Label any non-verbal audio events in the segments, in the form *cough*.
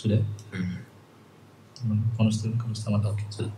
Sudah? Hmm. Kamu selamat oke. Sudah.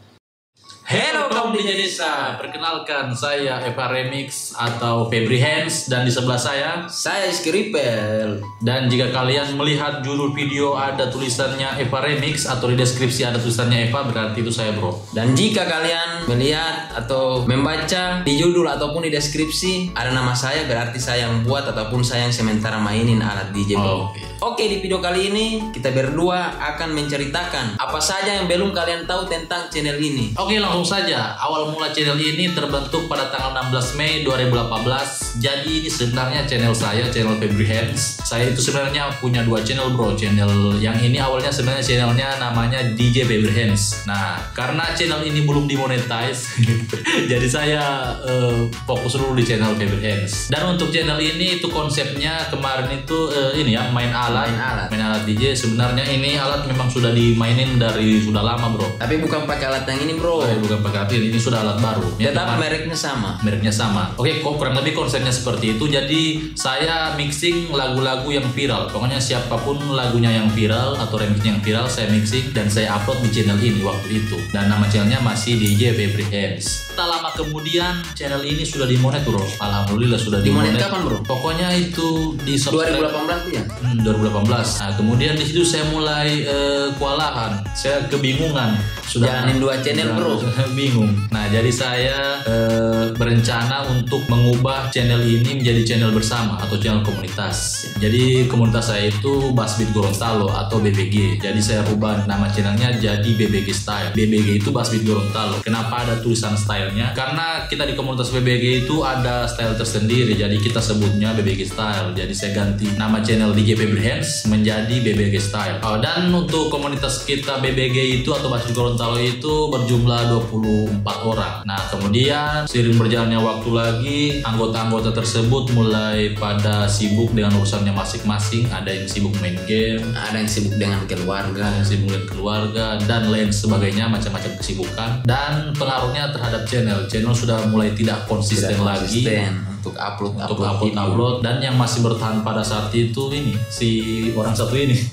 Hello kaum Desa, perkenalkan saya Eva Remix atau Febri Hands dan di sebelah saya Saya Skripel. dan jika kalian melihat judul video ada tulisannya Eva Remix atau di deskripsi ada tulisannya Eva berarti itu saya bro. Dan jika kalian melihat atau membaca di judul ataupun di deskripsi ada nama saya berarti saya yang buat ataupun saya yang sementara mainin alat DJ Oh, bro. oke. Oke di video kali ini kita berdua akan menceritakan apa saja yang belum kalian tahu tentang channel ini. Oke langsung saja, awal mula channel ini terbentuk pada tanggal 16 Mei 2018 Jadi ini sebenarnya channel saya, channel Febri Hands Saya itu sebenarnya punya dua channel bro Channel yang ini awalnya sebenarnya channelnya namanya DJ Febri Hands Nah karena channel ini belum dimonetize *laughs* Jadi saya eh, fokus dulu di channel Febri Hands Dan untuk channel ini itu konsepnya kemarin itu eh, ini ya main alat Main alat. Main alat DJ sebenarnya ini alat memang sudah dimainin dari sudah lama bro Tapi bukan pakai alat yang ini bro. Oh, ya, bukan pakai api, ini sudah alat baru. Ya, Tetap cuma mereknya sama. mereknya sama. Oke, kok kurang lebih konsepnya seperti itu. Jadi saya mixing lagu-lagu yang viral. Pokoknya siapa pun lagunya yang viral atau remixnya yang viral, saya mixing dan saya upload di channel ini waktu itu. Dan nama channelnya masih DJ Febri Hands. Tak lama kemudian channel ini sudah dimonet bro. Alhamdulillah sudah Dimonet dimonet. kapan, bro? Pokoknya itu di subscribe 2018 tuh ya? Hmm, 2018. Nah, kemudian di situ saya mulai eh, kewalahan. Saya kebingungan. Jalanin dua channel, bro. *laughs* bingung. Nah, jadi saya eh, berencana untuk mengubah channel ini menjadi channel bersama atau channel komunitas. Jadi komunitas saya itu Basbit Gorontalo atau BBG. Jadi saya rubah nama channelnya jadi BBG Style. BBG itu Basbit Gorontalo. Kenapa ada tulisan stylenya? Karena kita di komunitas BBG itu ada style tersendiri. Jadi kita sebutnya BBG Style. Jadi saya ganti nama channel DJ Febri Hands menjadi BBG Style. Oh, dan untuk komunitas kita BBG itu atau Basbit Gorontalo itu berjumlah 24 orang. Nah, kemudian seiring berjalannya waktu lagi, anggota-anggota tersebut mulai pada sibuk dengan urusannya masing-masing. Ada yang sibuk main game, Ada yang sibuk dengan keluarga. ada yang sibuk dengan keluarga, dan lain sebagainya, macam-macam kesibukan. Dan pengaruhnya terhadap channel. Channel sudah mulai tidak konsisten Tidak lagi konsisten untuk upload untuk upload, upload upload dan yang masih bertahan pada saat itu ini si orang satu ini *laughs*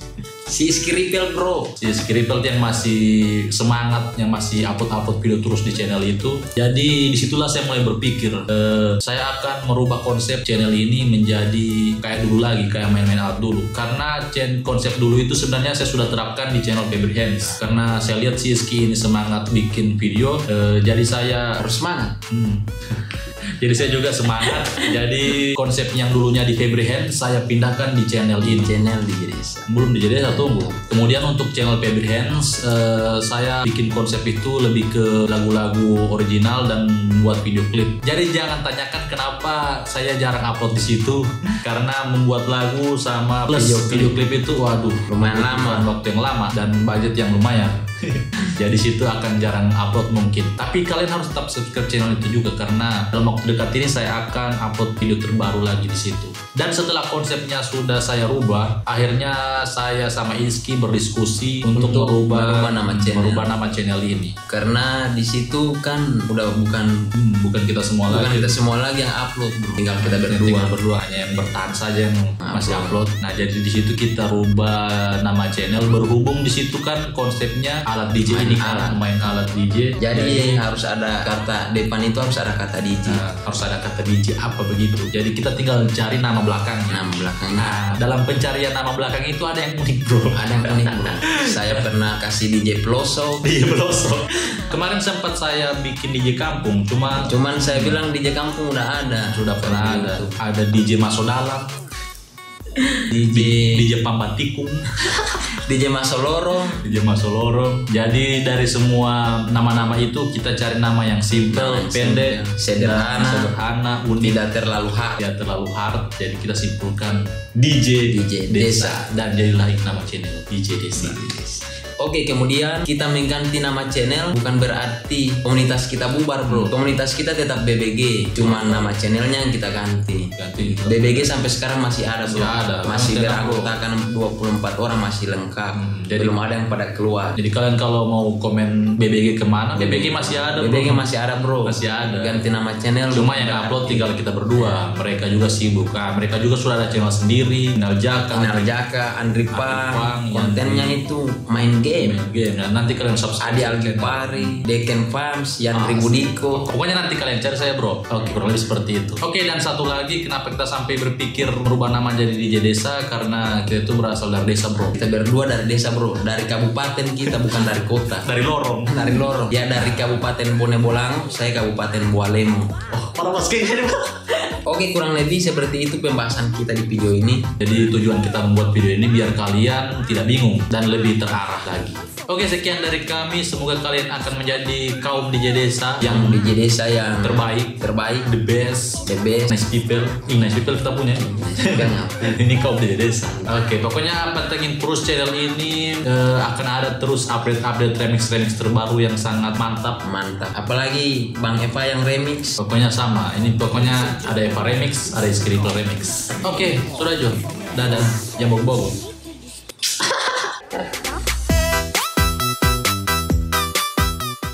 Si Skripel bro. si Skripel yang masih semangat yang masih upload upload video terus di channel itu jadi di situlah saya mulai berpikir eh, saya akan merubah konsep channel ini menjadi kayak dulu lagi kayak main-main alat dulu karena konsep dulu itu sebenarnya saya sudah terapkan di channel Febri Hands karena saya lihat si Ski ini semangat bikin video eh, jadi saya Harus semangat. Hmm. Jadi saya juga semangat. Jadi konsep yang dulunya di Febri Hand saya pindahkan di channel ini. Channel di desa. Belum dijadiin saya tunggu. Kemudian untuk channel Febri Hands eh, saya bikin konsep itu lebih ke lagu-lagu original dan buat video klip. Jadi jangan tanyakan kenapa saya jarang upload di situ *laughs* karena membuat lagu sama plus Video video klip. klip, itu waduh Lumayan lama. waktu yang lama dan budget yang lumayan. *laughs* Jadi situ akan jarang upload mungkin. Tapi kalian harus tetap subscribe channel itu juga karena dalam waktu dekat ini saya akan upload video terbaru lagi di situ. Dan setelah konsepnya sudah saya rubah, akhirnya saya sama Iski berdiskusi untuk, Untuk merubah, merubah nama channel. merubah nama channel ini. Karena di situ kan udah bukan Hmm, bukan kita semua bukan lagi. kita semua lagi yang upload bro. Tinggal kita berdua. tinggal berdua hanya yang bertahan saja yang masih Upload. upload. Nah jadi di situ kita rubah nama channel berhubung di situ kan konsepnya alat DJ Main ini kan alat. main alat DJ. Jadi harus ada kata depan itu harus ada kata DJ. Nah, harus ada kata DJ apa begitu. Jadi kita tinggal cari nama belakangnya. Nama belakangnya Nah, dalam pencarian nama belakang itu ada yang unik bro. ada yang unik bro. Saya pernah kasih DJ Ploso. Iya belosok. Kemarin sempat saya bikin DJ kampung, cuma Cuman saya bilang DJ kampung udah ada. sudah pernah ada. Itu. Ada DJ Maso Dalam, *laughs* DJ DJ Pambatikung, *laughs* DJ Masoloro. DJ Maso Lorong. Jadi dari semua nama-nama itu kita cari nama yang simple, yang pendek, sederhana. sederhana, unik, Tidak terlalu hard. tidak terlalu hard. Jadi kita simpulkan DJ, DJ Desa dan jadilah nama channel DJ Desa. Oke, kemudian kita mengganti nama channel bukan berarti komunitas kita bubar, Bro. Komunitas kita tetap BBG, cuma nama channelnya yang kita ganti. Ganti. BBG sampai sekarang masih ada, Bro. Masih ada. Masih beranggotakan 24 orang masih lengkap. Hmm, jadi- Belum ada yang pada keluar. Jadi kalian kalau mau komen BBG ke mana, BBG masih ada. bro. BBG masih ada, Bro. Masih ada. Ganti nama channel. Cuma yang upload tinggal kita berdua. Mereka juga sibuk. Nah, mereka juga sudah ada channel sendiri, Nal Jaka, Inar Jaka, Andri Pang, kontennya itu main game. Main game. Nah, nanti kalian subscribe. Adi. Algipari, Deken Farms, Ah, Yandri Budiko. Pokoknya nanti kalian cari saya bro. Oke kurang lebih seperti itu. Oke dan satu lagi kenapa kita sampai berpikir merubah nama jadi DJ Desa karena kita itu berasal dari desa bro. Kita berdua dari desa bro, dari kabupaten kita bukan dari kota. Dari lorong. Dari Loro. Ya dari Kabupaten Bone Bolango, saya Kabupaten Bualemo. Oh, parah mas kayak gini bro. Oke, kurang lebih seperti itu pembahasan kita di video ini. Jadi tujuan kita membuat video ini biar kalian tidak bingung dan lebih terarah lagi. Oke sekian dari kami. Semoga kalian akan menjadi kaum DJ Desa yang di desa yang terbaik, terbaik, the best, the best. nice people. Ih, nice people kita punya. Apa? *laughs* ini kaum DJ Desa. Oke, pokoknya pantengin terus channel ini Eh, akan ada terus update-update remix-remix terbaru yang sangat mantap. Mantap. Apalagi Bang Eva yang remix. Pokoknya sama. Ini pokoknya ada Eva Remix, ada Iskirito Remix. Oke, okay, sudah Jo. Dadah, jangan bobo-bobo. *laughs*